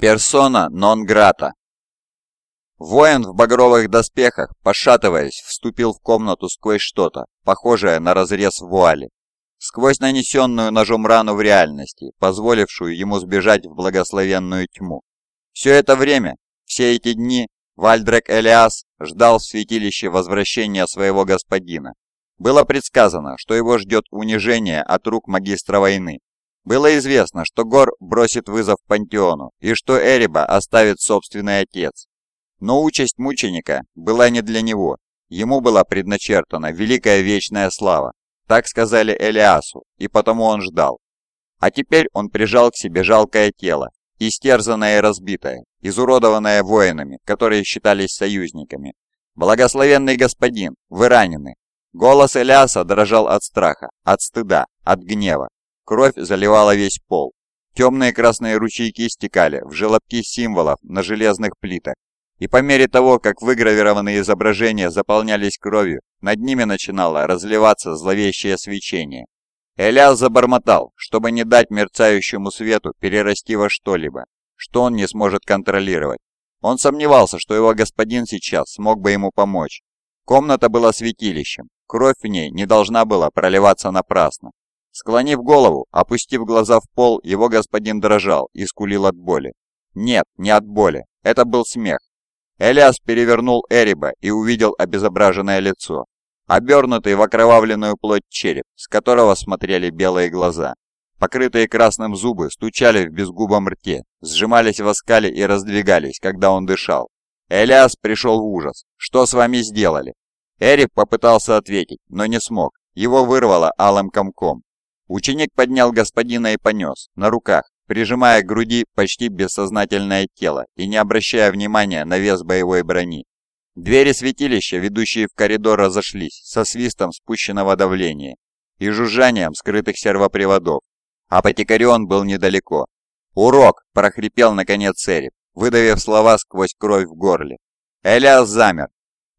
Персона нон грата. Воин в багровых доспехах, пошатываясь, вступил в комнату сквозь что-то, похожее на разрез вуали. Сквозь нанесенную ножом рану в реальности, позволившую ему сбежать в благословенную тьму. Все это время, все эти дни, Вальдрек Элиас ждал в святилище возвращения своего господина. Было предсказано, что его ждет унижение от рук магистра войны, было известно, что Гор бросит вызов Пантеону и что Эриба оставит собственный отец. Но участь мученика была не для него. Ему была предначертана великая вечная слава. Так сказали Элиасу, и потому он ждал. А теперь он прижал к себе жалкое тело, истерзанное и разбитое, изуродованное воинами, которые считались союзниками. «Благословенный господин, вы ранены!» Голос Элиаса дрожал от страха, от стыда, от гнева. Кровь заливала весь пол. Темные красные ручейки стекали в желобки символов на железных плитах. И по мере того, как выгравированные изображения заполнялись кровью, над ними начинало разливаться зловещее свечение. Элиас забормотал, чтобы не дать мерцающему свету перерасти во что-либо, что он не сможет контролировать. Он сомневался, что его господин сейчас смог бы ему помочь. Комната была святилищем, кровь в ней не должна была проливаться напрасно. Склонив голову, опустив глаза в пол, его господин дрожал и скулил от боли. Нет, не от боли, это был смех. Элиас перевернул Эриба и увидел обезображенное лицо, обернутый в окровавленную плоть череп, с которого смотрели белые глаза. Покрытые красным зубы стучали в безгубом рте, сжимались в оскале и раздвигались, когда он дышал. Элиас пришел в ужас. «Что с вами сделали?» Эрик попытался ответить, но не смог. Его вырвало алым комком. Ученик поднял господина и понес, на руках, прижимая к груди почти бессознательное тело и не обращая внимания на вес боевой брони. Двери святилища, ведущие в коридор, разошлись со свистом спущенного давления и жужжанием скрытых сервоприводов. Апотекарион был недалеко. «Урок!» – прохрипел наконец Цереб, выдавив слова сквозь кровь в горле. Элиас замер.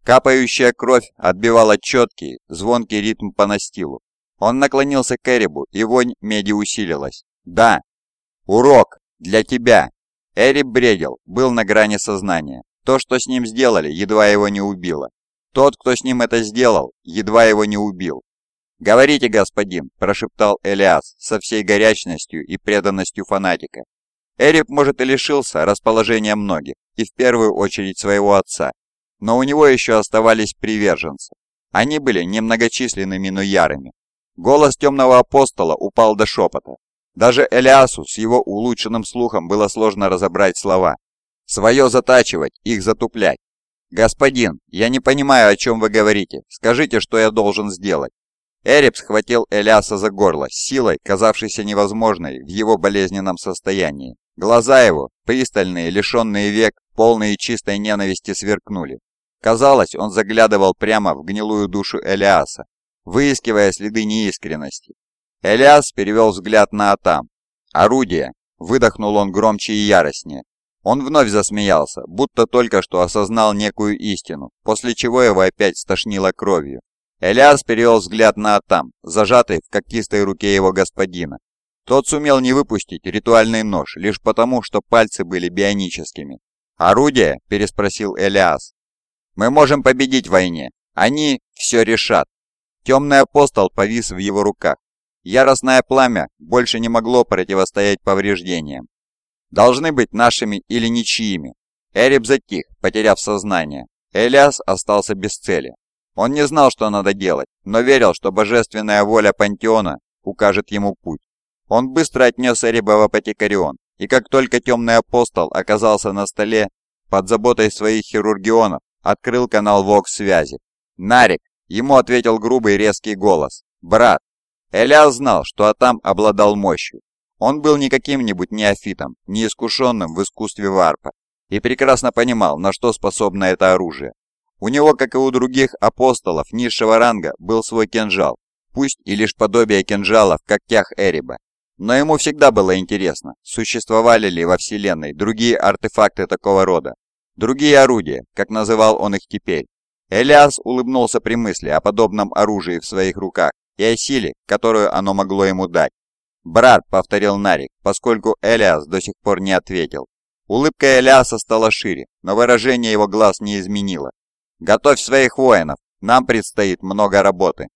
Капающая кровь отбивала четкий, звонкий ритм по настилу. Он наклонился к Эрибу, и вонь меди усилилась. «Да! Урок! Для тебя!» Эриб бредил, был на грани сознания. То, что с ним сделали, едва его не убило. Тот, кто с ним это сделал, едва его не убил. «Говорите, господин», – прошептал Элиас со всей горячностью и преданностью фанатика. Эрик, может, и лишился расположения многих, и в первую очередь своего отца, но у него еще оставались приверженцы. Они были немногочисленными, но ярыми. Голос темного апостола упал до шепота. Даже Элиасу с его улучшенным слухом было сложно разобрать слова. «Свое затачивать, их затуплять». «Господин, я не понимаю, о чем вы говорите. Скажите, что я должен сделать». Эреб схватил Элиаса за горло, силой, казавшейся невозможной в его болезненном состоянии. Глаза его, пристальные, лишенные век, полные чистой ненависти, сверкнули. Казалось, он заглядывал прямо в гнилую душу Элиаса, выискивая следы неискренности. Элиас перевел взгляд на Атам. «Орудие!» – выдохнул он громче и яростнее. Он вновь засмеялся, будто только что осознал некую истину, после чего его опять стошнило кровью. Элиас перевел взгляд на Атам, зажатый в когтистой руке его господина. Тот сумел не выпустить ритуальный нож, лишь потому, что пальцы были бионическими. «Орудие?» – переспросил Элиас. «Мы можем победить в войне. Они все решат. Темный апостол повис в его руках. Яростное пламя больше не могло противостоять повреждениям. Должны быть нашими или ничьими. Эреб затих, потеряв сознание. Элиас остался без цели. Он не знал, что надо делать, но верил, что божественная воля Пантеона укажет ему путь. Он быстро отнес Эреба в Апотекарион, и как только темный апостол оказался на столе, под заботой своих хирургионов открыл канал ВОКС-связи. «Нарик, Ему ответил грубый резкий голос. «Брат!» Элиас знал, что Атам обладал мощью. Он был не каким-нибудь неофитом, не искушенным в искусстве варпа, и прекрасно понимал, на что способно это оружие. У него, как и у других апостолов низшего ранга, был свой кинжал, пусть и лишь подобие кинжала в когтях Эриба. Но ему всегда было интересно, существовали ли во Вселенной другие артефакты такого рода, другие орудия, как называл он их теперь, Элиас улыбнулся при мысли о подобном оружии в своих руках и о силе, которую оно могло ему дать. «Брат», — повторил Нарик, поскольку Элиас до сих пор не ответил. Улыбка Элиаса стала шире, но выражение его глаз не изменило. «Готовь своих воинов, нам предстоит много работы».